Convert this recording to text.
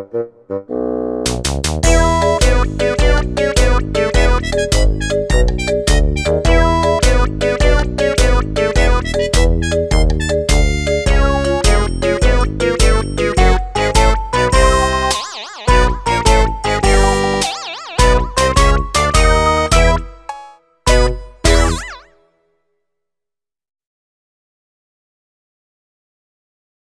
Música